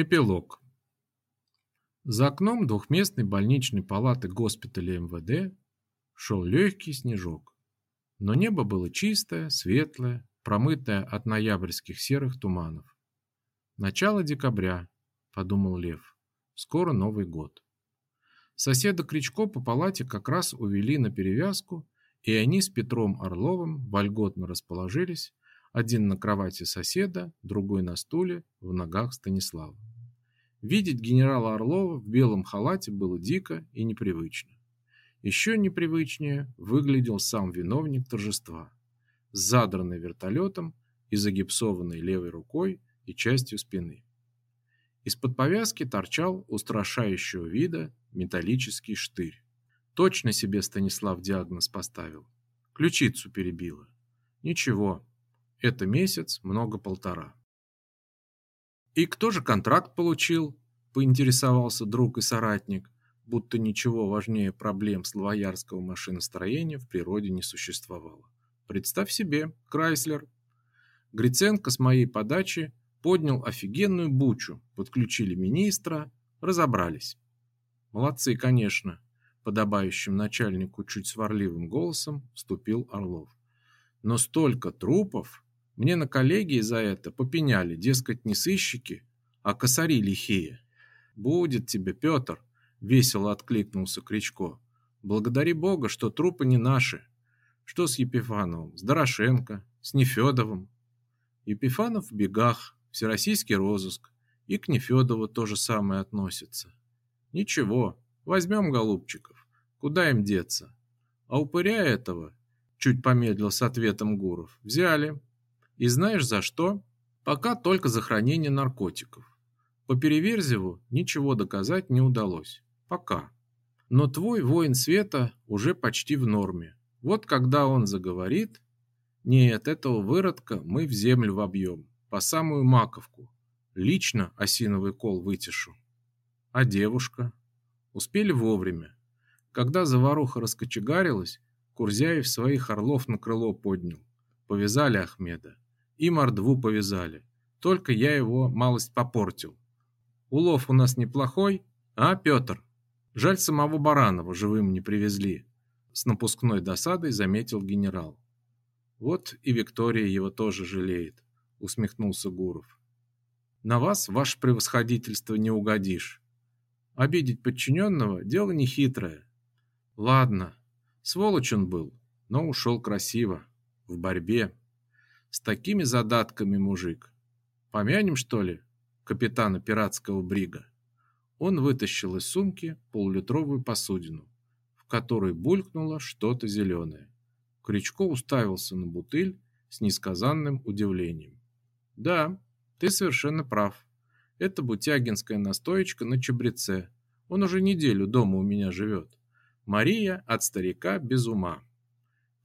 Эпилог. За окном двухместной больничной палаты госпиталя МВД шел легкий снежок. Но небо было чистое, светлое, промытое от ноябрьских серых туманов. Начало декабря, подумал Лев. Скоро Новый год. Соседа Кричко по палате как раз увели на перевязку, и они с Петром Орловым вольготно расположились, один на кровати соседа, другой на стуле в ногах Станислава. Видеть генерала Орлова в белом халате было дико и непривычно. Еще непривычнее выглядел сам виновник торжества, с задранной вертолетом и загипсованной левой рукой и частью спины. Из-под повязки торчал устрашающего вида металлический штырь. Точно себе Станислав диагноз поставил. Ключицу перебило. Ничего, это месяц, много полтора. И кто же контракт получил? Поинтересовался друг и соратник, будто ничего важнее проблем славоярского машиностроения в природе не существовало. Представь себе, Крайслер. Гриценко с моей подачи поднял офигенную бучу, подключили министра, разобрались. Молодцы, конечно, подобающим начальнику чуть сварливым голосом вступил Орлов. Но столько трупов, мне на коллегии за это попеняли, дескать, не сыщики, а косари лихие. Будет тебе, Петр, весело откликнулся Кричко. Благодари Бога, что трупы не наши. Что с Епифановым, с Дорошенко, с Нефедовым? Епифанов в бегах, всероссийский розыск, и к Нефедову то же самое относится. Ничего, возьмем голубчиков, куда им деться? А упыря этого, чуть помедлил с ответом Гуров, взяли, и знаешь за что? Пока только за хранение наркотиков. По Переверзеву ничего доказать не удалось. Пока. Но твой воин света уже почти в норме. Вот когда он заговорит... Нет, этого выродка мы в землю вобьем. По самую маковку. Лично осиновый кол вытешу. А девушка? Успели вовремя. Когда заваруха раскочегарилась, Курзяев своих орлов на крыло поднял. Повязали Ахмеда и мордву повязали. Только я его малость попортил. Улов у нас неплохой, а, Петр? Жаль, самого Баранова живым не привезли. С напускной досадой заметил генерал. Вот и Виктория его тоже жалеет, усмехнулся Гуров. На вас, ваше превосходительство, не угодишь. Обидеть подчиненного – дело нехитрое. Ладно, сволочь он был, но ушел красиво, в борьбе. С такими задатками, мужик. Помянем, что ли, капитана пиратского брига? Он вытащил из сумки полулитровую посудину, в которой булькнуло что-то зеленое. Крючко уставился на бутыль с несказанным удивлением. Да, ты совершенно прав. Это бутягинская настоечка на чабреце. Он уже неделю дома у меня живет. Мария от старика без ума.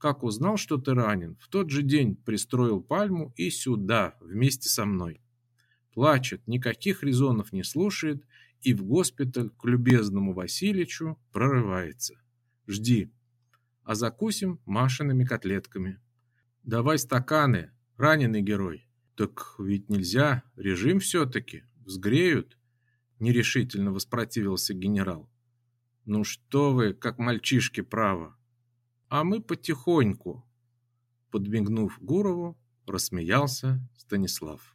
Как узнал, что ты ранен, в тот же день пристроил пальму и сюда, вместе со мной. Плачет, никаких резонов не слушает и в госпиталь к любезному Васильичу прорывается. Жди. А закусим Машиными котлетками. Давай стаканы, раненый герой. Так ведь нельзя, режим все-таки, взгреют. Нерешительно воспротивился генерал. Ну что вы, как мальчишки, право а мы потихоньку. Подмигнув Гурову, рассмеялся Станислав.